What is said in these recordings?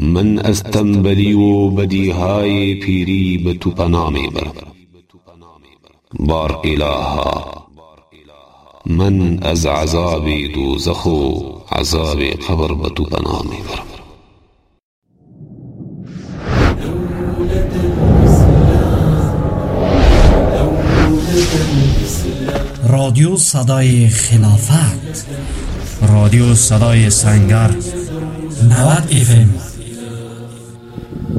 من از تنبلی و بدیهای پیری به تو پناه می برم. بار الها من از عذاب دوزخ و عذاب قبر به تو پناه می برم. رادیو صدای خلافت. رادیو صدای سنگر. 90 ام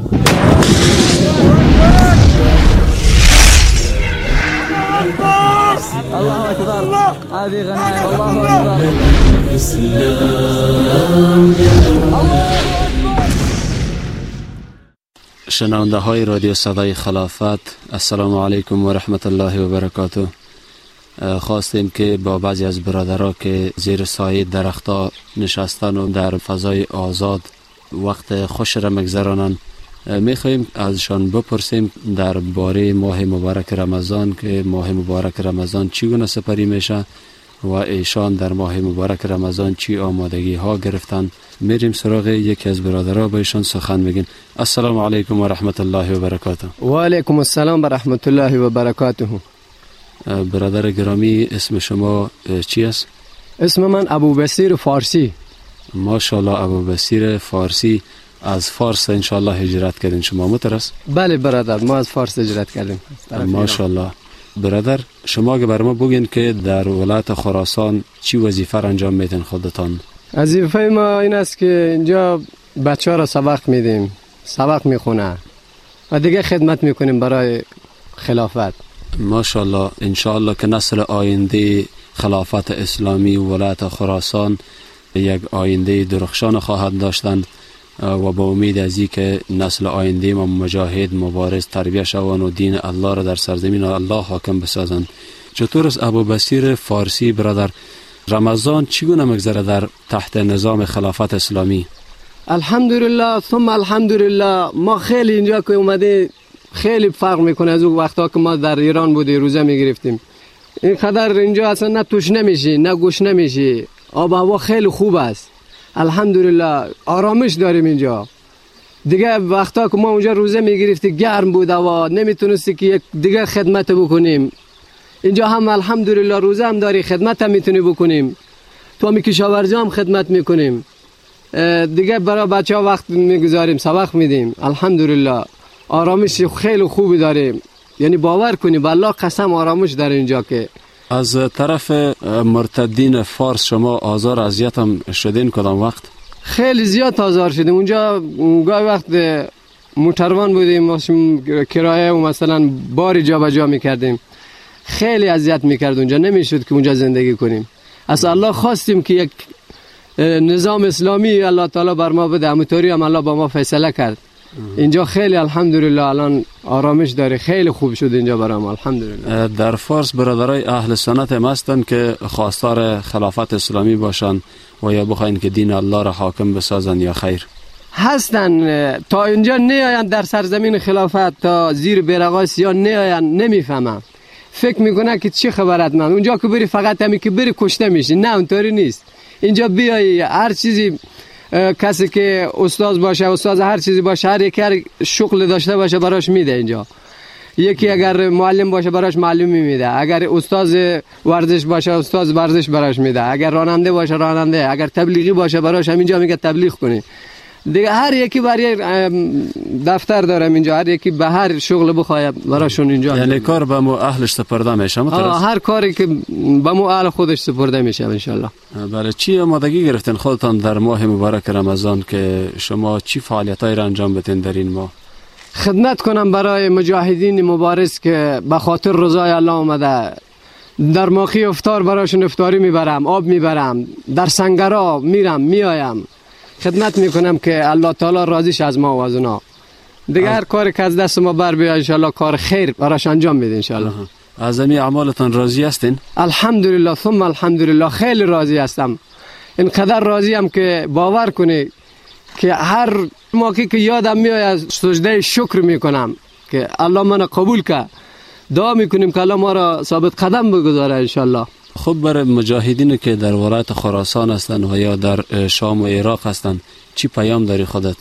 شنونده های رادیو صدای خلافت السلام علیکم و رحمت الله و برکاته. خواستیم که با بعضی از برادرها که زیر سایه درختها نشستن و در فضای آزاد وقت خوش را مگذرانند. می‌خواهیم ازشان بپرسیم در باره ماه مبارک رمضان که ماه مبارک رمضان چگونه سپری میشه و ایشان در ماه مبارک رمضان چی آمادگی ها گرفتن. میریم سراغ یکی از برادرها به ایشان سخن میگین السلام علیکم و رحمت الله و برکاته. و علیکم السلام و رحمت الله و برکاته. برادر گرامی اسم شما چی است؟ اسم من ابو بسیر فارسی. ماشاءالله ابو بسیر فارسی. از فارس انشالله هجرت کردین شما مترس؟ بله برادر ما از فارس هجرت کردیم. ماشاءالله. برادر شما اگه بر ما بگین که در ولایت خراسان چی وظیفه را انجام میدین خودتان؟ وظیفه ما این است که اینجا بچه ها را سبق میدیم سبق می‌خونه و دیگه خدمت می‌کنیم برای خلافت. ماشاءالله انشاءالله که نسل آینده خلافت اسلامی و ولایت خراسان یک آینده درخشان خواهد داشتند. و با امید از که نسل آینده ما مجاهد مبارز تربیه شوند و دین الله را در سرزمین الله حاکم بسازند. چطور است ابو بسیر فارسی برادر؟ رمضان چگونه مگذره در تحت نظام خلافت اسلامی؟ الحمدلله ثم الحمدلله. ما خیلی اینجا که اومده خیلی فرق می‌کنه از اون وقتا که ما در ایران بودی روزه می‌گرفتیم. این قدر اینجا اصلا نه توش نمیشی نه گوش نمیشی. آب هوا خیلی خوب است. الحمدلله آرامش داریم اینجا دیگه وقتا که ما اونجا روزه می‌گرفتی گرم بود و نمی‌تونستی که دیگه خدمت بکنیم اینجا هم الحمدلله روزه هم داری خدمت هم می‌تونی بکنیم تو هم کشاورزی هم خدمت می‌کنیم دیگه برای بچه ها وقت می‌گذاریم سبق میدیم الحمدلله آرامش خیلی خوبی داریم یعنی باور کنی بالله قسم آرامش در اینجا که از طرف مرتدین فارس شما آزار اذیت هم شدین کدام وقت؟ خیلی زیاد آزار شدیم. اونجا گاهی وقت موتروان بودیم کرایه و مثلا باری جا به جا می‌کردیم. خیلی اذیت می‌کرد اونجا. نمی‌شد که اونجا زندگی کنیم. از الله خواستیم که یک نظام اسلامی الله تعالی بر ما بده. همونطوری هم الله با ما فیصله کرد. اینجا خیلی الحمدلله الان آرامش داره خیلی خوب شد اینجا برام. الحمدلله. در فارس برادرای اهل سنت هم هستن که خواستار خلافت اسلامی باشن و یا بخواین که دین الله را حاکم بسازن یا خیر. هستن. تا اینجا نیاین در سرزمین خلافت. تا زیر بیرقاس یا نیاین نمی‌فهمم. فکر می‌کنه که چی خبرت من اونجا که بری فقط همی که بری کشته میشی. نه اونطوری نیست. اینجا بیای هر چیزی کسی که استاد باشه استاد هر چیزی باشه هر یک هر شغل داشته باشه براش میده اینجا. یکی اگر معلم باشه براش معلومی میده. اگر استاد ورزش باشه استاد ورزش براش میده. اگر راننده باشه راننده. اگر تبلیغی باشه براش همینجا میگه تبلیغ کنی. دیگه هر یکی برای دفتر دارم اینجا هر یکی به هر شغل بخواه براشون اینجا. یعنی کار به مو اهلش سپرده میشه هر کاری که به مو اهل خودش سپرده میشه انشالله. بله چی آمادگی گرفتین خودتان در ماه مبارک رمضان که شما چی فعالیت را انجام بتین در این ماه؟ خدمت کنم برای مجاهدین مبارز که به خاطر رضای الله آمده. در ماخی افطار براشون افطاری می‌برم آب می‌برم در سنگرا میرم میایم خدمت می‌کنم که الله تعالی راضیش از ما و از اونا. دیگه هر کاری که از دست ما بر بیا انشالله کار خیر براش انجام میده انشالله از امی اعمالتان راضی هستین؟ الحمدلله ثم الحمدلله. خیلی راضی هستم. اینقدر راضی هم که باور کنی که هر موقعی که یادم میاد سجده شکر می‌کنم که الله من قبول که دعا می‌کنیم که الله ما را ثابت قدم بگذاره انشالله خب برای مجاهدین که در ولایت خراسان هستند و یا در شام و عراق هستند چی پیام داری خودت؟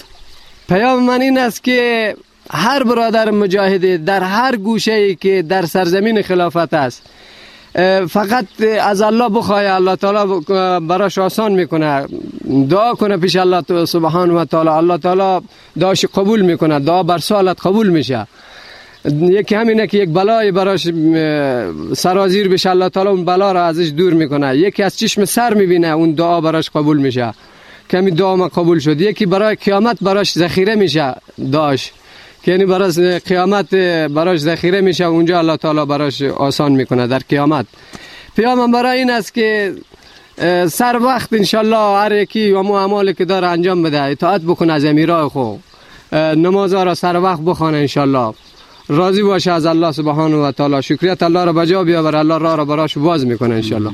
پیام من این است که هر برادر مجاهد در هر گوشه ای که در سرزمین خلافت است فقط از الله بخواه الله تعالی براش آسان می‌کنه دعا کنه پیش الله سبحانه و تعالی الله تعالی دعاش قبول می‌کنه دعا بر سوالت قبول میشه. یکی همینه که یک بلای براش سرازیر بشه الله تعالی اون بلا را ازش دور می‌کنه. یکی از چشم سر می‌بینه اون دعا براش قبول میشه. کمی دعا ما قبول شد. یکی برای قیامت براش ذخیره میشه داش. که یعنی برای قیامت براش ذخیره میشه اونجا الله تعالی براش آسان می‌کنه در قیامت. پیام برای این است که سر وقت انشالله هر یکی و مو اعمالی که داره انجام بده اطاعت بکنه از امیرای خو نماز را سر وقت بخونه انشالله راضی باشه از الله سبحانه و تعالی. شکریت الله را بجا بیاور. الله را را براش باز می‌کنه انشالله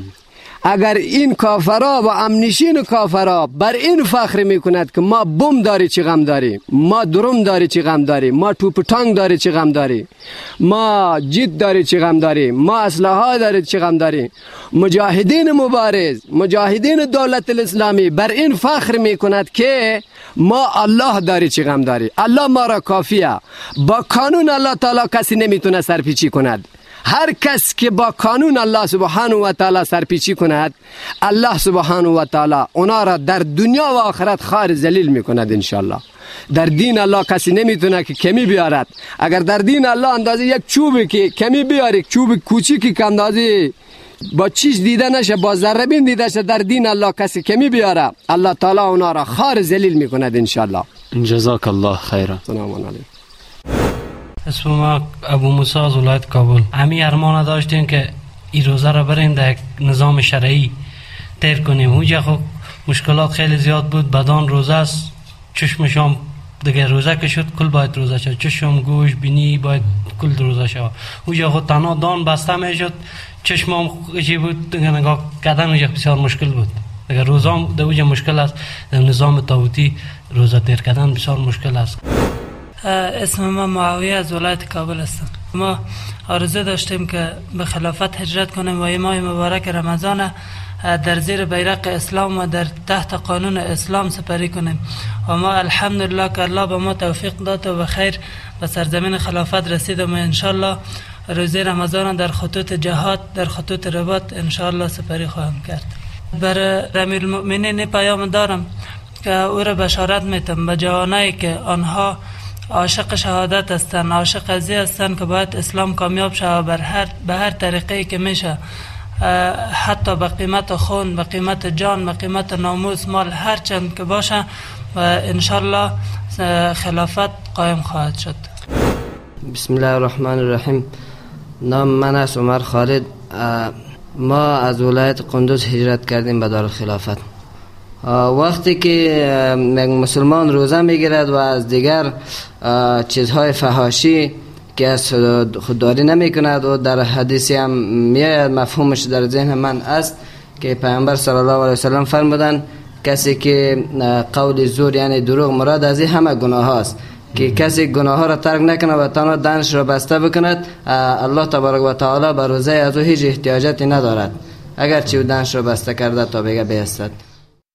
اگر این کافرا و امنشین کافرا بر این فخر می‌کند که ما بم داری چی غم داری ما درم داری چی غم داری ما توپ تانگ داری چی غم داری ما جید داری چی غم داری ما اسلحه داری چی غم داری. مجاهدین مبارز مجاهدین دولت الاسلامی بر این فخر می‌کند که ما الله داری چی غم داری. الله ما را کافیه. با قانون الله تعالی کسی نمی‌تونه سرپیچی کند. هر کس که با قانون الله سبحانه و تعالی سرپیچی کند الله سبحانه و تعالی اونا را در دنیا و آخرت خار ذلیل می‌کند انشالله در دین الله کسی نمی‌تونه که کمی بیارد. اگر در دین الله اندازه یک چوبی که کمی بیاری چوب کوچیکی که اندازه با چیز دیده نشه با ذره بین دیده شه در دین الله کسی کمی بیاره الله تعالی اونا را خار ذلیل می‌کند انشالله جزاک الله خیره سلام علیکم. اسم ما ابو موسی از ولایت کابل. همی ارمان داشتیم که این روزه را بریم در نظام شرعی تیر کنیم. اونجا خب مشکلات خیلی زیاد بود. بدان روزه است. چشمشام دیگه روزه که شد کل باید روزه شد. چشم گوش بینی باید کل روزه شد اونجا خود تنها دان بسته می شد. چشمام چی بود؟ دیگه نگاه کردن اونجا بسیار مشکل بود. دیگه روزام در اونجا مشکل است. در نظام تاوتی روزه تیر کردن بسیار مشکل است. اسم ما معاویه از ولایت کابل هستم ما آرزو داشتیم که به خلافت هجرت کنیم و ماه مبارک رمضان در زیر بیرق اسلام و در تحت قانون اسلام سپری کنیم. و ما الحمدلله که الله به ما توفیق داد و خیر به سرزمین خلافت رسیدم و انشالله روزی رمضان در خطوط جهاد در خطوط رباط انشالله سپری خواهم کرد. بر رمیل المؤمنین پیام دارم که او را بشارت میتم به جوانایی که آنها عاشق شهادت هستند عاشق ازی هستند که باید اسلام کامیاب شود بر هر به هر طریقه که میشه حتی به قیمت خون به قیمت جان به قیمت ناموس مال هر چند که باشه و انشالله خلافت قایم خواهد شد. بسم الله الرحمن الرحیم. نام من است عمر خالد. ما از ولایت قندوز هجرت کردیم به دار خلافت. وقتی که مسلمان روزه می‌گیرد و از دیگر چیزهای فهاشی که از خودداری نمی کند و در حدیثی هم میاید مفهومش در ذهن من است که پیامبر صلی الله علیه وسلم فرمودن کسی که قول زور یعنی دروغ مراد از این همه گناه هاست. که کسی گناه ها را ترک نکنه و تنها دنش را بسته بکند الله تبارک و تعالی بر روزه از او هیچ احتیاجاتی ندارد. اگر چی دنش را بسته کرده تا بگه بیستد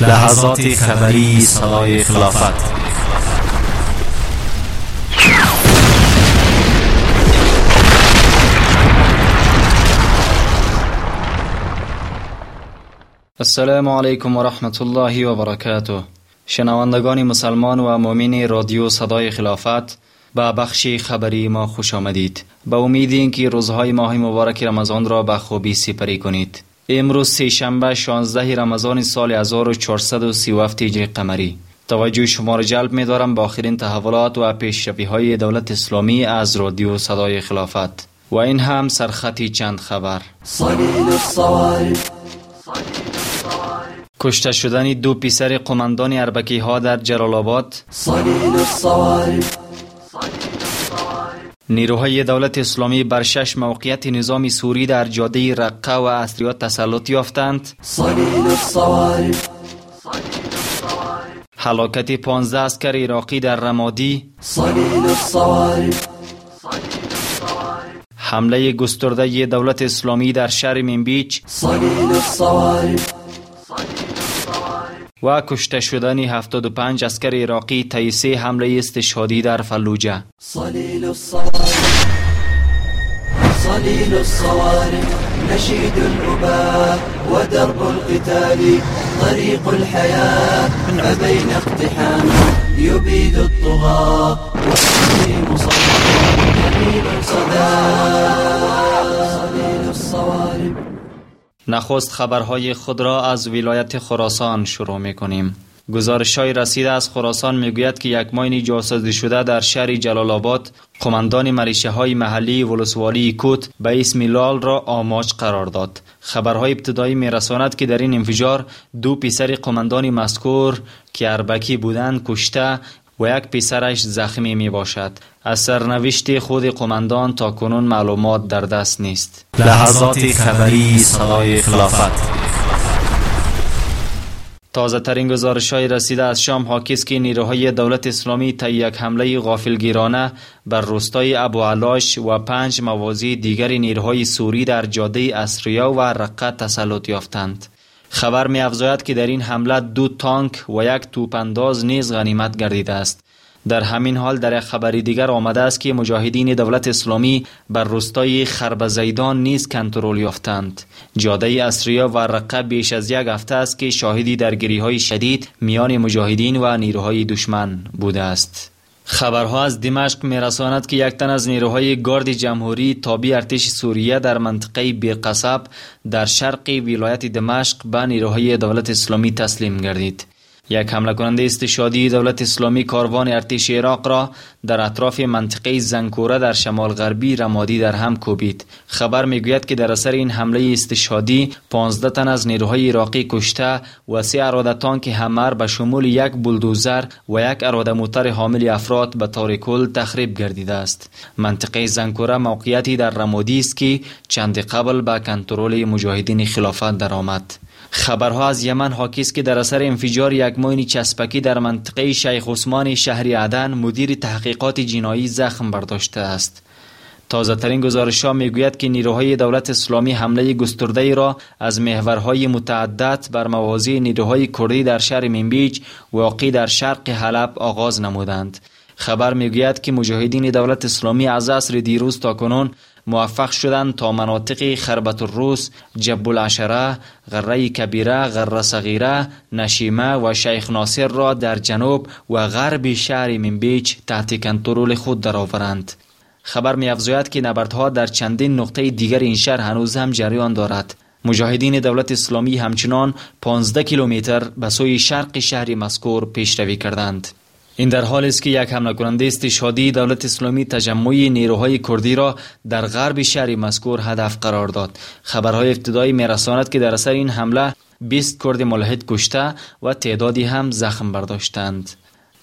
لحظات خبری صدای خلافت. السلام علیکم و رحمت الله و برکاته شنوندگان مسلمان و مؤمن رادیو صدای خلافت به بخش خبری ما خوش آمدید. به امید اینکه روزهای ماه مبارک رمضان را به خوبی سپری کنید. امروز سه شنبه 16 رمضان سال 1437 هجری قمری. توجه شما را جلب می دارم با آخرین تحولات و پیشروی های دولت اسلامی از رادیو صدای خلافت. و این هم سرخطی چند خبر. کشته شدن دو پسر قماندان اربکی ها در جلال آباد. نیروهای دولت اسلامی بر شش موقعیت نظام سوری در جاده رقه و اصریات تسلط یافتند. حلاکت 15 اسکر عراقی در رمادی. حمله گسترده دولت اسلامی در شهر منبیچ. و کشته شدن 75 اسکر عراقی تیسه حمله استشهادی در فلوجه. صلیل الصوارم نشيد الأباء ودرب القتال طريق الحياة فبين اقتحام يبيد الطغاة وحكيم صدى جميل صدى صليل الصوارم. نخست خبرهای خود را از ولایت خراسان شروع می کنیم. گزارش های رسیده از خراسان می‌گوید که یک ماین جاسازی شده در شهر جلال آباد قماندان مریشه های محلی ولسوالی کوت به اسم لال را آماج قرار داد خبرهای ابتدایی می رساند که در این انفجار دو پسر قماندان مذکور که اربکی بودند کشته و یک پسرش زخمی می باشد. از سرنوشت خود قماندان تا کنون معلومات در دست نیست. لحظات خبری صدای خلافت. تازه ترین گزارش های رسیده از شام حاکیست که نیروهای دولت اسلامی تا یک حمله غافلگیرانه بر روستای ابو علاش و پنج موازی دیگر نیروهای سوری در جاده اسریا و رقه تسلط یافتند. خبر می افزاید که در این حمله دو تانک و یک توپانداز نیز غنیمت گردیده است. در همین حال در یک خبری دیگر آمده است که مجاهدین دولت اسلامی بر روستای خرب زیدان نیز کنترل یافتند جاده اسریا و رقه بیش از یک هفته است که شاهدی درگیری های شدید میان مجاهدین و نیروهای دشمن بوده است خبرها از دمشق میرساند که یک تن از نیروهای گارد جمهوری تابع ارتش سوریه در منطقه بیقصب در شرق ولایت دمشق به نیروهای دولت اسلامی تسلیم گردید. یک حمله کننده استشادی دولت اسلامی کاروان ارتش عراق را در اطراف منطقه زنکوره در شمال غربی رمادی در هم کوبید. خبر می‌گوید که در اثر این حمله استشادی 15 تن از نیروهای عراقی کشته و سه اراده تانک همر به شمول یک بولدوزر و یک اراده موتر حامل افراد به طور کل تخریب گردیده است. منطقه زنکوره موقعیتی در رمادی است که چند قبل به کنترل مجاهدین خلافت درآمد. خبرها از یمن حاکی است که در اثر انفجار یک موین چسبکی در منطقه شیخ عثمان شهری عدن مدیر تحقیقات جنایی زخم برداشته است تازه ترین گزارش ها می گوید که نیروهای دولت اسلامی حمله گسترده ای را از محورهای متعدد بر موازی نیروهای کردی در شهر منبیج واقع در شرق حلب آغاز نمودند. خبر می گوید که مجاهدین دولت اسلامی از عصر دیروز تا کنون موفق شدند تا مناطق خربت الروس، جب العشره، غره کبیره، غره صغیره، نشیمه و شیخ ناصر را در جنوب و غرب شهر منبیج تحت کنترل خود درآورند. خبر می افزاید که نبردها در چندین نقطه دیگر این شهر هنوز هم جریان دارد. مجاهدین دولت اسلامی همچنان 15 کیلومتر به سوی شرق شهر مذکور پیشروی کردند. این در حال است که یک حمله کننده استشهادی دولت اسلامی تجمع نیروهای کردی را در غرب شهر مذکور هدف قرار داد. خبرهای ابتدایی میرساند که در اثر این حمله 20 کرد ملحد کشته و تعدادی هم زخم برداشتند.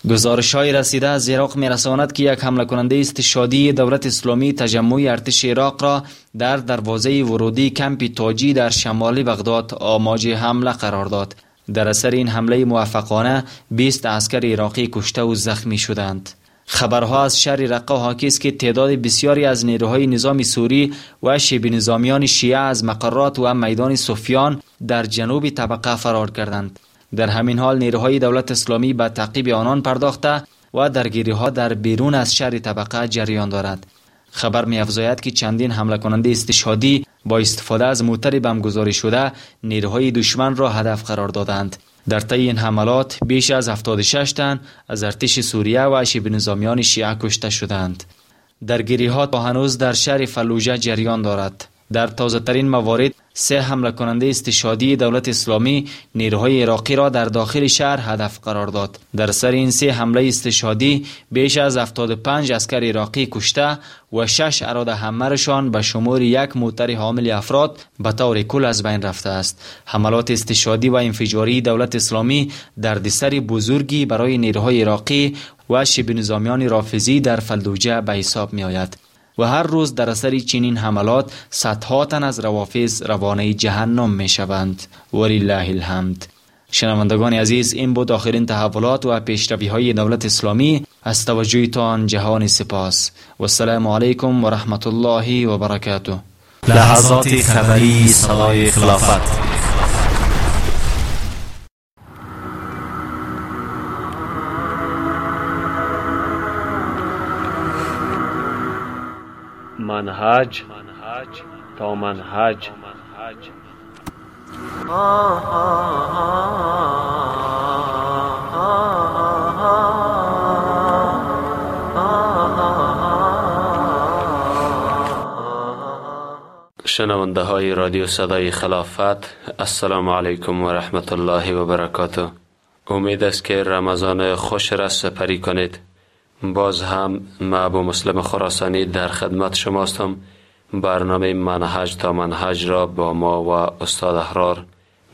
گزارش های رسیده از عراق می رساند که یک حمله کننده استشادی دولت اسلامی تجمع ارتش عراق را در دروازه ورودی کمپ تاجی در شمال بغداد آماج حمله قرار داد. در اثر این حمله موفقانه 20 عسکر عراقی کشته و زخمی شدند. خبرها از شهر رقه حاکی است که تعداد بسیاری از نیروهای نظام سوری و شبه نظامیان شیعه از مقرات و میدان سفیان در جنوب طبقه فرار کردند. در همین حال نیروهای دولت اسلامی به تعقیب آنان پرداخته و درگیری ها در بیرون از شهر طبقه جریان دارد. خبر می افزاید که چندین حمله کننده استشهادی با استفاده از موتر بمگذاری شده نیروهای دشمن را هدف قرار دادند. در طی این حملات بیش از 76 تن از ارتش سوریه و شبه نظامیان شیعه کشته شدند. درگیری ها تا هنوز در شهر فلوجه جریان دارد. در تازه ترین موارد سه حمله کننده استشادی دولت اسلامی نیروهای عراقی را در داخل شهر هدف قرار داد. در سر این سه حمله استشادی بیش از 75 اسکر عراقی کشته و شش اراده همرشان به شمار یک موتر حامل افراد به طور کل از بین رفته است. حملات استشادی و انفجاری دولت اسلامی دردسر بزرگی برای نیروهای عراقی و شبه نظامیان رافضی در فلوجه به حساب می آید و هر روز در اثر چنین حملات صدها تن از روافظ روانه جهنم می شوند ولله الحمد. شنوندگان عزیز این بود آخرین تحولات و پیشروی های دولت اسلامی. از توجهتان جهان سپاس. و السلام علیکم و رحمت الله و برکاته لحظات خبری صدای خلافت. منهج تا منهج. شنونده های رادیو صدای خلافت السلام علیکم و رحمت الله و برکاته. امید است که رمضان خوش را سپری کنید. باز هم ما ابو مسلم خراسانی در خدمت شماستم برنامه منهج تا منهج را با ما و استاد احرار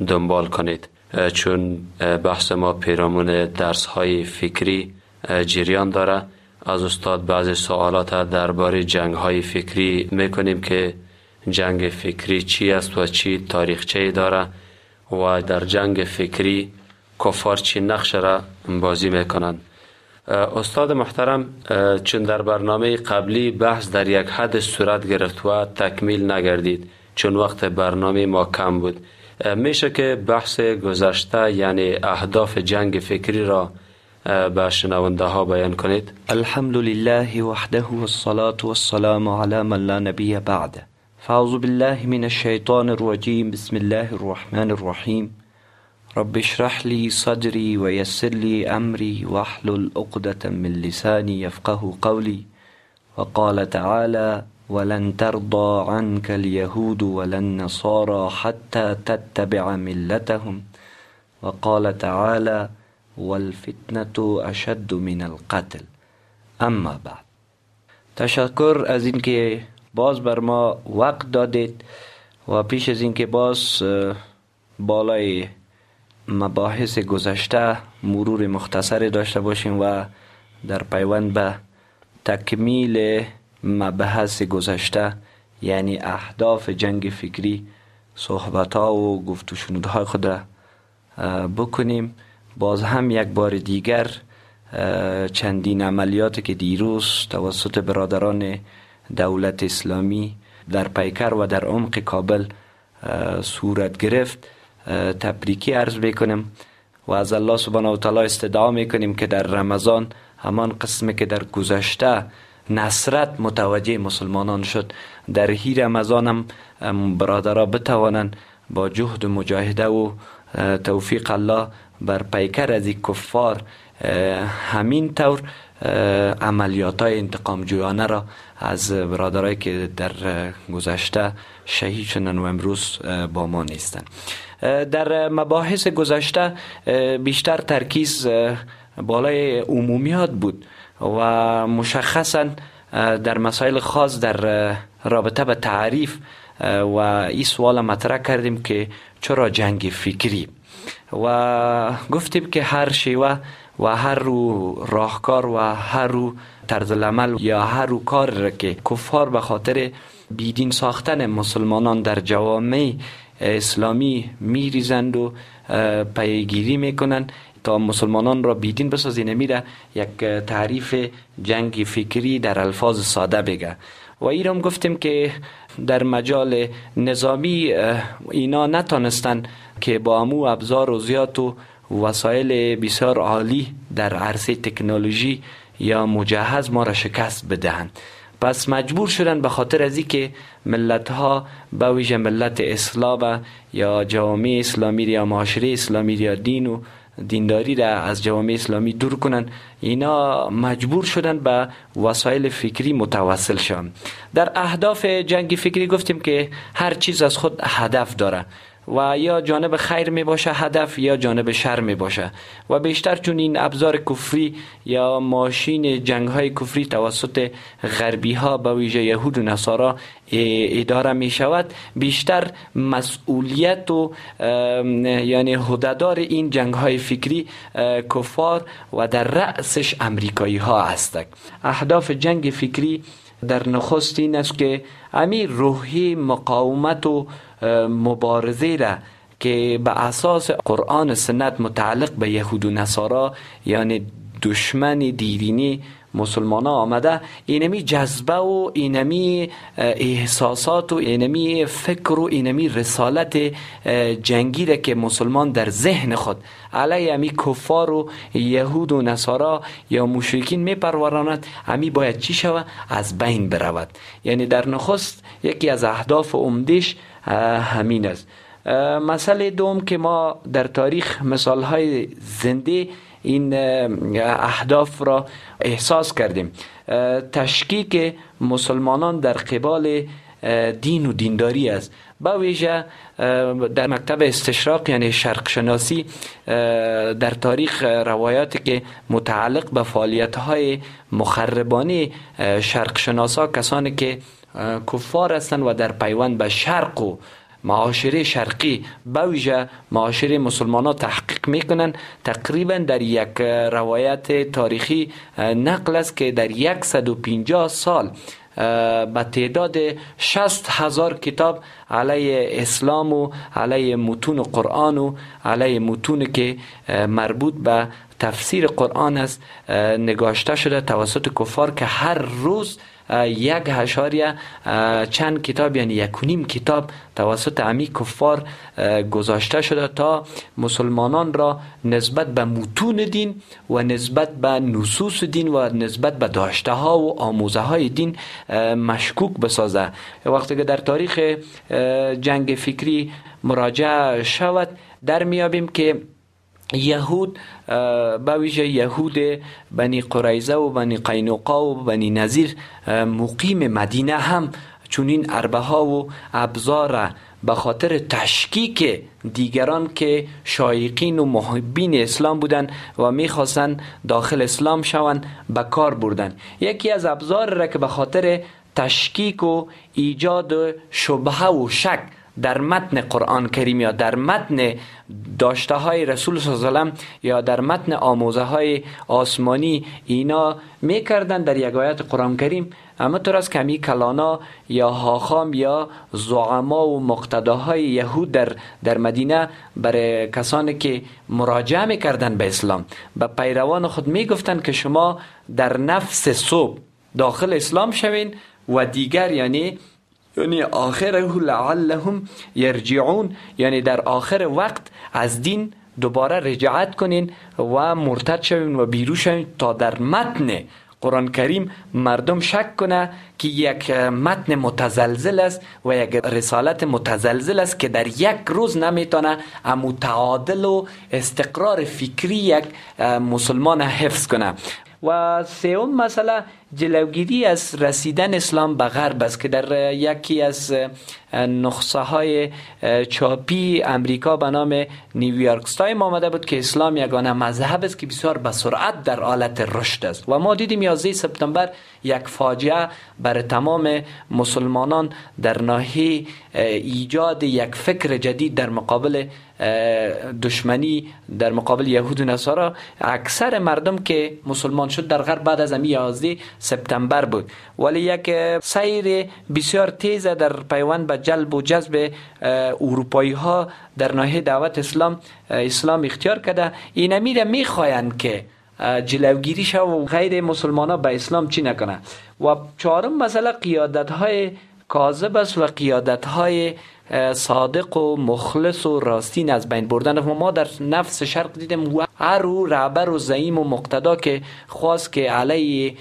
دنبال کنید. چون بحث ما پیرامون درس های فکری جریان داره. از استاد بعض سوالات درباره جنگ های فکری می‌کنیم که جنگ فکری چی است و چی تاریخچه داره و در جنگ فکری کفار چی نقش را بازی می‌کنند استاد محترم چون در برنامه قبلی بحث در یک حد صورت گرفت و تکمیل نگردید چون وقت برنامه ما کم بود. میشه که بحث گذشته یعنی اهداف جنگ فکری را به شنونده ها بیان کنید. الحمد لله وحده والصلاة والسلام على من لا نبی بعده فاعوذ بالله من الشیطان الرجیم. بسم الله الرحمن الرحیم. رب اشرح لي صدري ويسر لي أمري واحلل عقدة من لساني يفقه قولي. وقال تعالى ولن ترضى عنك اليهود ولا النصارى حتى تتبع ملتهم وقال تعالى والفتنة أشد من القتل أما بعد تشکر از اینکه باز بر ما وقت دادید و پیش از اینکه باز بالای مباحث گذشته مرور مختصری داشته باشیم و در پیوند به تکمیل مبحث گذشته یعنی اهداف جنگ فکری صحبت ها و گفت و شنودهای خود را بکنیم. باز هم یک بار دیگر چندین عملیات که دیروز توسط برادران دولت اسلامی در پیکر و در عمق کابل صورت گرفت. تبریکی عرض بکنم و از الله سبحانه و تعالی استدعا می‌کنیم که در رمضان همان قسمی که در گذشته نصرت متوجه مسلمانان شد. در هی رمضان هم برادرها بتوانند با جهد و مجاهده و توفیق الله بر پیکر از این کفار همین طور عملیات های انتقام جویانه را از برادرایی که در گذشته شهید شدن و امروز با ما نیستند در مباحث گذشته بیشتر ترکیز بالای عمومیات بود و مشخصا در مسائل خاص در رابطه به تعریف و این سوال مطرح کردیم که چرا جنگ فکری؟ و گفتیم که هر شیوه و هر رو راهکار و هر رو طرز العمل یا هر رو کار که کفار به خاطر بیدین ساختن مسلمانان در جوامع اسلامی میریزند و پیگیری می‌کنند تا مسلمانان را بیدین بسازی. نمیره یک تعریف جنگ فکری در الفاظ ساده بگه. و ایرام گفتیم که در مجال نظامی اینا نتانستن که با امو ابزار و زیاد و وسایل بسیار عالی در عرصه تکنولوژی یا مجهز ما را شکست بدهند. پس مجبور شدن به خاطر از که ملت ها به ویژه ملت اسلام یا جوامع اسلامی یا معاشره اسلامی یا دین و دینداری را از جوامع اسلامی دور کنن اینا مجبور شدن به وسایل فکری متوسل شدن در اهداف جنگ فکری گفتیم که هر چیز از خود هدف داره. و یا جانب خیر می باشه هدف یا جانب شر می باشه. و بیشتر چون این ابزار کفری یا ماشین جنگ های کفری توسط غربی ها به ویژه یهود و نصارا اداره می شود بیشتر مسئولیت و یعنی هددار این جنگ های فکری کفار و در رأسش امریکایی ها هستند. اهداف جنگ فکری در نخست این است که امیر روحی مقاومت و مبارزه را که به اساس قرآن سنت متعلق به یهود و نصارا یعنی دشمن دیرینی مسلمان ها آمده اینمی جذبه و اینمی احساسات و اینمی فکر و اینمی رسالت جنگی را که مسلمان در ذهن خود. علیه امی کفار و یهود و نصارا یا مشرکین می پروراند امی باید چی شود از بین برود. یعنی در نخست یکی از اهداف عمدش همین است. مسئله دوم که ما در تاریخ مثال های زنده این اهداف را احساس کردیم. تشکیک مسلمانان در قبال دین و دینداری است. با ویژه در مکتب استشراق یعنی شرق شناسی در تاریخ روایاتی که متعلق به فعالیت های مخربانی شرق شناسا کسانی که کفار هستند و در پیوند به شرق و معاشره شرقی بویژه معاشره مسلمان ها تحقیق می‌کنن. تقریبا در یک روایت تاریخی نقل است که در 150 سال به تعداد 60 هزار کتاب علیه اسلام و علیه متون قرآن و علیه متون که مربوط به تفسیر قرآن است نگاشته شده توسط کفار که هر روز یک هشاریه چند کتاب یعنی یک نیم کتاب توسط امی کفار گذاشته شده تا مسلمانان را نسبت به متون دین و نسبت به نصوص دین و نسبت به داشته ها و آموزه های دین مشکوک بسازه. وقتی که در تاریخ جنگ فکری مراجعه شود در میابیم که یهود به ویژه یهود بنی قریزه و بنی قینوقا و بنی نظیر مقیم مدینه هم چون این اربه ها و ابزار به خاطر تشکیک دیگران که شایقین و محبین اسلام بودند و می‌خواستن داخل اسلام شوند به کار بردن. یکی از ابزار را که به خاطر تشکیک و ایجاد شبهه و شک در متن قرآن کریم یا در متن داشته های رسول صلی الله علیه یا در متن آموزه های آسمانی اینا می‌کردن در یک آیت قرآن کریم. اما طور از کمی کلانا یا هاخام یا زعما و مقتداهای یهود در, در مدینه برای کسانی که مراجعه می‌کردن به اسلام به پیروان خود می‌گفتند که شما در نفس صبح داخل اسلام شوین و دیگر یعنی یعنی آخره لعلهم یرجعون. یعنی در آخر وقت از دین دوباره رجعت کنین و مرتد شوین و بیرو شوین تا در متن قرآن کریم مردم شک کنه که یک متن متزلزل است و یک رسالت متزلزل است که در یک روز نمی‌تونه متعادل و استقرار فکری یک مسلمان حفظ کنه. و سوم مسئله جلوگیری از رسیدن اسلام به غرب است که در یکی از نخصه های چاپی امریکا به نام نیویورک تایم آمده بود که اسلام یگانه مذهب است که بسیار به سرعت در حالت رشد است. و ما دیدیم 11 سپتامبر یک فاجعه بر تمام مسلمانان در ناحیه ایجاد یک فکر جدید در مقابل دشمنی در مقابل یهود و نصارا. اکثر مردم که مسلمان شد در غرب بعد از امی 11 سپتامبر بود. ولی یک سیر بسیار تیز در پیوند به جلب و جذب اروپایی ها در ناحیه دعوت اسلام اسلام اختیار کرده. این امیره می‌خواین که جلوگیری شو و غیر مسلمان ها به اسلام چی نکنه. و چهارم مسئله قیادت های کاذب است و قیادت های صادق و مخلص و راستین از بین بردن. و ما در نفس شرق دیدیم و هر و رعبر و زعیم و مقتدا که خواست که علیه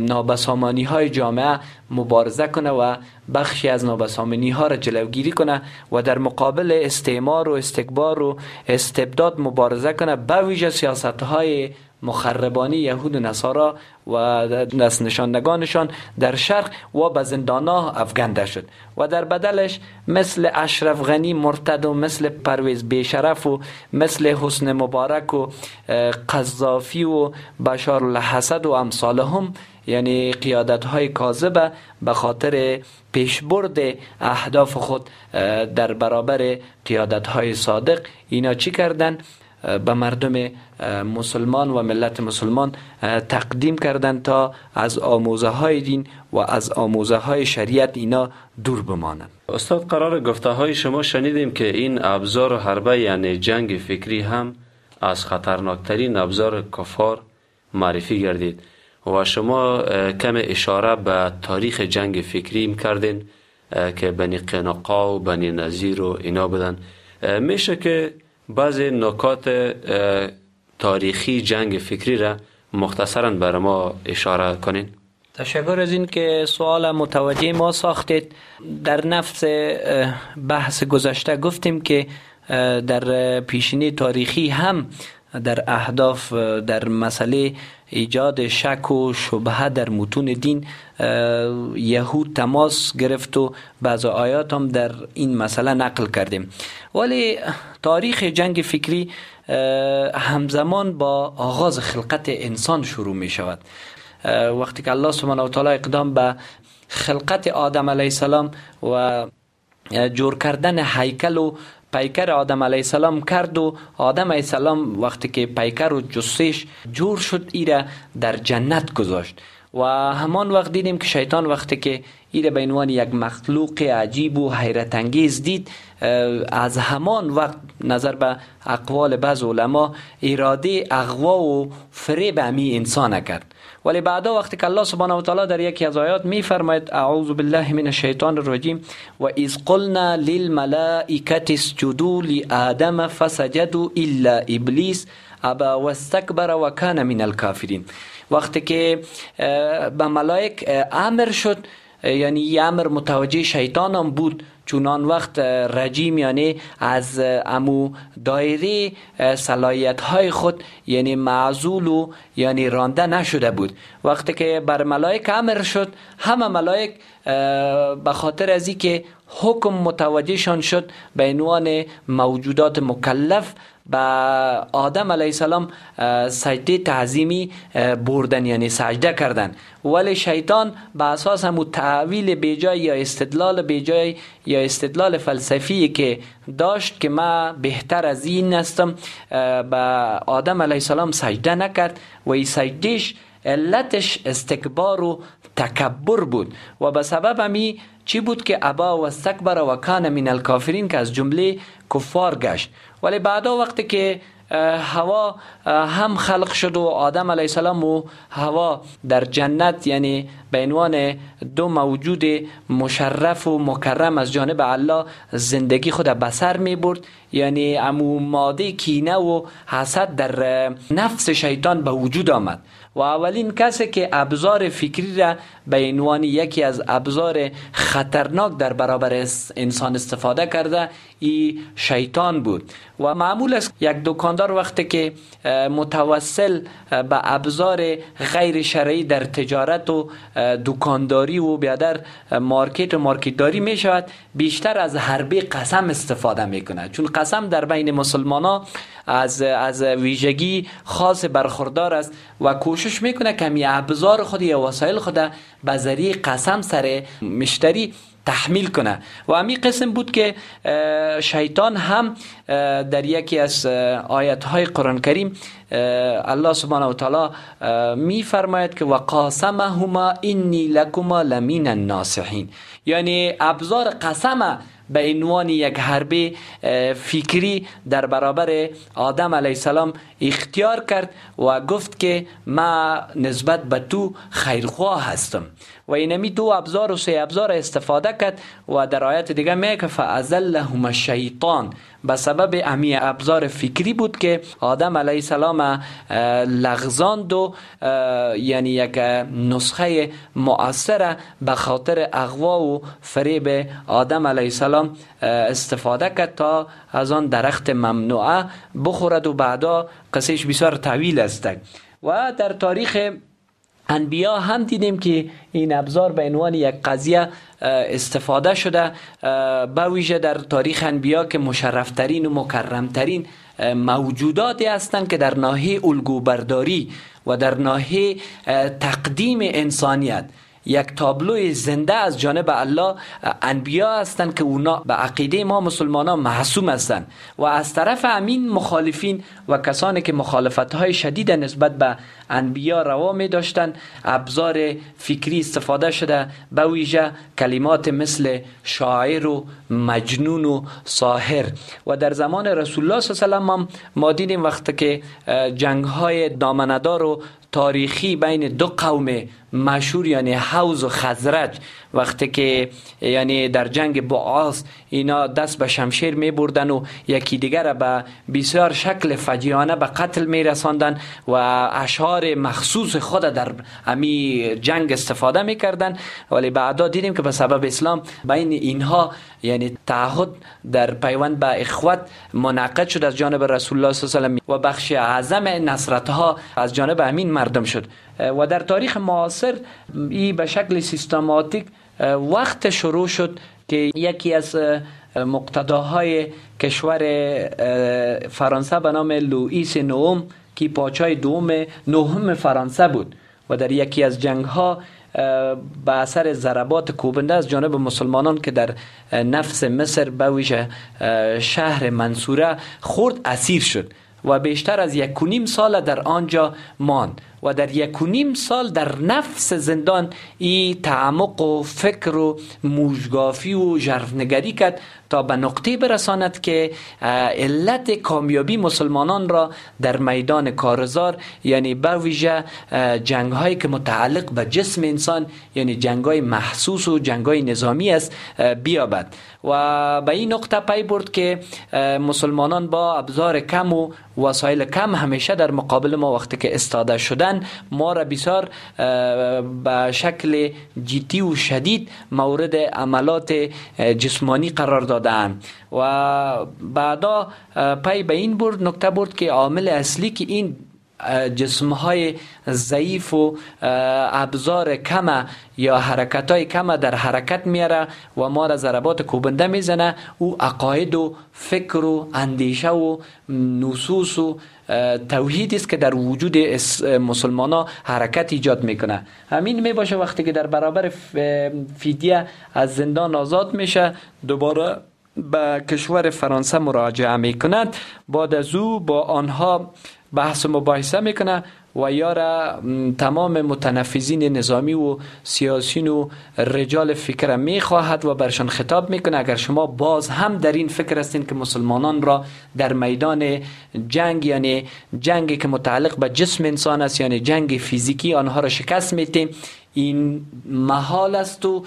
نابسامانی های جامعه مبارزه کنه و بخشی از نابسامانی ها را جلوگیری کنه و در مقابل استعمار و استکبار و استبداد مبارزه کنه. به ویژه سیاست های مخربانی یهود و نصارا و دست نشاندگانشان در شرق و به زندانا افغانده شد و در بدلش مثل اشرف غنی مرتد و مثل پرویز بیشرف و مثل حسن مبارک و قذافی و بشار الحسد و امثالهم یعنی قیادت های کاذبه به خاطر پیشبرد اهداف خود در برابر قیادت های صادق اینا چی کردن به مردم مسلمان و ملت مسلمان تقدیم کردند تا از آموزه های دین و از آموزه های شریعت اینا دور بمانند. استاد قرار گفته های شما شنیدیم که این ابزار حربه یعنی جنگ فکری هم از خطرناکترین ابزار کفار معرفی گردید و شما کم اشاره به تاریخ جنگ فکری کردین که بنی قنقا و بنی نظیر و اینا بدن میشه که بعض نکات تاریخی جنگ فکری را مختصرا بر ما اشاره کنین. تشکر از این که سوال متوجه ما ساختید. در نفس بحث گذشته گفتیم که در پیشینی تاریخی هم در اهداف در مسئله ایجاد شک و شبهه در متون دین یهود تماس گرفت و بعض آیات هم در این مسئله نقل کردیم. ولی تاریخ جنگ فکری همزمان با آغاز خلقت انسان شروع می شود. وقتی که الله سبحانه و تعالی اقدام به خلقت آدم علیه السلام و جور کردن هیکل و پیکر آدم علیه السلام کرد و آدم علیه السلام وقتی که پیکر و جسش جور شد ایره در جنت گذاشت. و همان وقت دیدیم که شیطان وقتی که ایره به عنوان یک مخلوق عجیب و حیرت انگیز دید از همان وقت نظر به اقوال بعض علما اراده اغوا و فریب امی انسان کرد. ولی بعدا وقتی که الله سبحانه و تعالی در یکی از آیات می فرماید اعوذ بالله من الشیطان الرجیم و اذ قلنا للملائکه اسجدوا لآدم فسجدوا الا ابلیس ابا واستكبر وكان من الكافرین. وقتی که به ملائک امر شد یعنی امر متوجه شیطان هم بود چون آن وقت رجیم یعنی از امو دایره صلاحیت های خود یعنی معزول و یعنی رانده نشده بود. وقتی که بر ملائک امر شد همه ملائک به خاطر از که حکم متوجهشان شد به عنوان موجودات مکلف به آدم علیه السلام سجده تعظیمی بردن یعنی سجده کردن. ولی شیطان به اساس همون تعویل بیجای یا استدلال بیجای یا استدلال فلسفی که داشت که ما بهتر از این هستم به آدم علیه السلام سجده نکرد و این سجدهش علتش استکبار و تکبر بود. و به سبب همی چی بود که ابا و استکبر و کان من الکافرین که از جمله کفار گشت. ولی بعدا وقتی که هوا هم خلق شد و آدم علیه السلام و هوا در جنت یعنی به عنوان دو موجود مشرف و مکرم از جانب الله زندگی خود بسر می برد. یعنی امو ماده کینه و حسد در نفس شیطان به وجود آمد. و اولین کسی که ابزار فکری را به عنوان یکی از ابزار خطرناک در برابر انسان استفاده کرده ای شیطان بود. و معمول است یک دکاندار وقتی که متوسل به ابزار غیر شرعی در تجارت و دکانداری و بیادر مارکت و مارکتداری می شود بیشتر از حربی قسم استفاده می کند. چون قسم در بین مسلمان ها از, از ویژگی خاص برخوردار است و کوشش می‌کنه که می ابزار خود یا وسایل خود به قسم سر مشتری تحمیل کنه. و امی قسم بود که شیطان هم در یکی از آیت های قرآن کریم الله سبحانه و تعالی می فرماید که و قاسمهما اینی لکما لمین الناصحین یعنی ابزار قسم به عنوان یک حربه فکری در برابر آدم علیه السلام اختیار کرد و گفت که ما نسبت به تو خیرخواه هستم. و اینمی دو ابزار و سه ابزار استفاده کرد و در آیت دیگه میگه که فازلهم الشیطان. به سبب امی ابزار فکری بود که آدم علیه السلام لغزاند و یعنی یک نسخه مؤثر به خاطر اغوا و فریب آدم علیه السلام استفاده کرد تا از آن درخت ممنوعه بخورد و بعدا قصهش بسیار طویل است. و در تاریخ انبیا هم دیدیم که این ابزار به عنوان یک قضیه استفاده شده به ویژه در تاریخ انبیا که مشرفترین و مکرمترین موجوداتی هستند که در ناحیه الگوبرداری و در ناحیه تقدیم انسانیت. یک تابلوی زنده از جانب الله انبیا هستند که اونا به عقیده ما مسلمان ها محسوم هستند. و از طرف امین مخالفین و کسانی که مخالفت های شدید نسبت به انبیا روا می داشتن ابزار فکری استفاده شده به ویژه کلمات مثل شاعر و مجنون و ساحر. و در زمان رسول الله صلی الله علیه و ما دیدیم وقتی که جنگ های دامندار و تاریخی بین دو قوم مشهور یعنی حوز و خزرج وقتی که یعنی در جنگ بعاث اینا دست به شمشیر می بردن و یکی دیگر به بسیار شکل فجیانه به قتل می رساندن و اشعار مخصوص خود در امی جنگ استفاده می کردن ولی بعدا دیدیم که به سبب اسلام بین اینها یعنی تعهد در پیوند به اخوت منعقد شد از جانب رسول الله صلی الله علیه و بخش اعظم نصرت ها از جانب امین مردم شد. و در تاریخ معاصر ای به شکل سیستماتیک وقت شروع شد که یکی از مقتداهای کشور فرانسه به نام لوئیس نوم که پاچای دوم نهم فرانسه بود و در یکی از جنگ ها به اثر ضربات کوبنده از جانب مسلمانان که در نفس مصر به شهر منصوره خورد اسیر شد و بیشتر از یک و نیم سال در آنجا ماند. و در یک و نیم سال در نفس زندان ای تعمق و فکر و موجگافی و جرفنگری کرد تا به نقطه برساند که علت کامیابی مسلمانان را در میدان کارزار یعنی به ویژه جنگ هایی که متعلق به جسم انسان یعنی جنگ های محسوس و جنگ های نظامی است بیابد. و به این نقطه پی برد که مسلمانان با ابزار کم و وسایل کم همیشه در مقابل ما وقتی که استاده شدن ما را بسیار به شکل جدی و شدید مورد عملات جسمانی قرار دادن و بعدا پی به این برد نکته برد که عامل اصلی که این جسم های ضعیف و ابزار کم یا حرکت های کم در حرکت میاره و ما را ضربات کوبنده می‌زنه. او عقاید و فکر و اندیشه و نصوص و توحید است که در وجود مسلمان ها حرکت ایجاد می‌کنه. همین می باشه وقتی که در برابر فیدیه از زندان آزاد میشه دوباره به کشور فرانسه مراجعه می‌کند. بعد از او با آنها بحث و مباحثه می‌کنه. و یا تمام متنفذین نظامی و سیاسین و رجال فکر می‌خواهد و برشان خطاب می‌کنه اگر شما باز هم در این فکر هستین که مسلمانان را در میدان جنگ یعنی جنگی که متعلق به جسم انسان است یعنی جنگ فیزیکی آنها را شکست میتیم این محال است و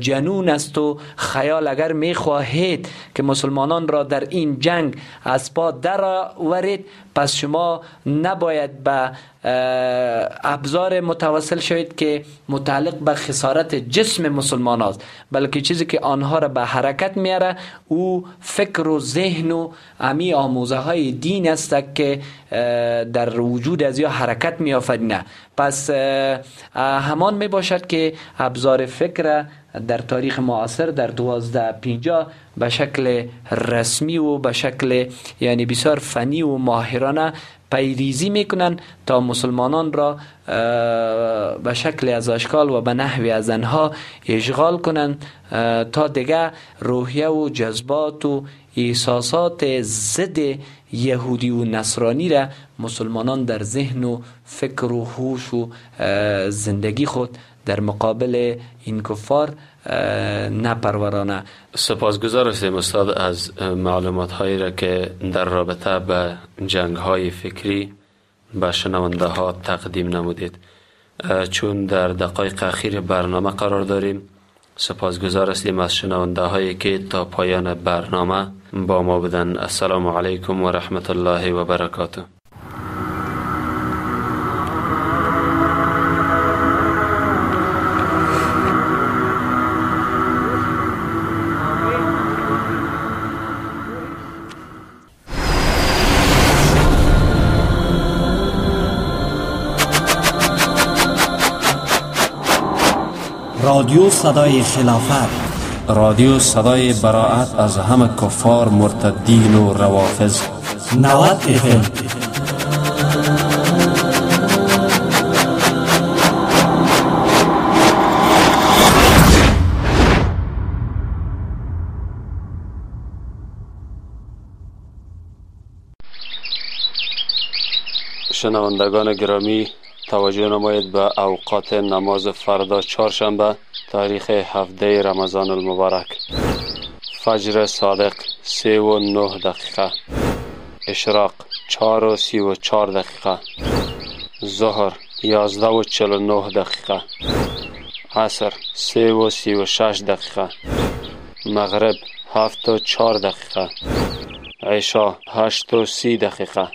جنون است و خیال اگر می خواهید که مسلمانان را در این جنگ از پا در ورید پس شما نباید به ابزار متوسل شوید که متعلق به خسارت جسم مسلمان است بلکه چیزی که آنها را به حرکت میاره او فکر و ذهن و امی آموزه های دین است که در وجود از یا حرکت می آفرینه پس همان می باشد که ابزار فکر در تاریخ معاصر در دوازده پینجا به شکل رسمی و به شکل یعنی بسیار فنی و ماهرانه پیریزی می‌کنن تا مسلمانان را به شکل از اشکال و به نحوی از انها اشغال کنند تا دیگه روحیه و جذبات و احساسات ضد یهودی و نصرانی را مسلمانان در ذهن و فکر و هوش و زندگی خود در مقابل این کفار نپرورانه. سپاسگزار هستیم استاد از معلومات هایی را که در رابطه به جنگ های فکری به شنونده ها تقدیم نمودید. چون در دقایق اخیر برنامه قرار داریم. سپاسگزار هستیم از شنونده هایی که تا پایان برنامه با ما بدن السلام علیکم و رحمت الله و برکاته. رادیو صدای خلافت. رادیو صدای براعت از همه کفار مرتدین و روافظ. 90 افم شنوندگان گرامی توجه نمایید به اوقات نماز فردا چهارشنبه. تاریخ هفته رمضان المبارک. فجر صادق سه و نه دقیقه. اشراق چار و سی و چار دقیقه. ظهر یازده و چل و نه دقیقه. عصر سه و سی و شش دقیقه. مغرب هفت و چار دقیقه. عشا هشت و سی دقیقه.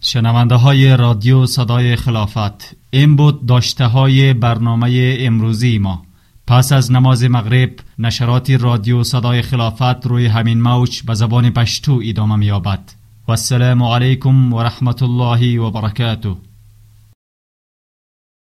شنونده های رادیو صدای خلافت. این بود داشته های برنامه امروزی ما. پس از نماز مغرب نشرات رادیو صدای خلافت روی همین موج به زبان پشتو ادامه میابد و السلام علیکم و رحمت الله و برکاته.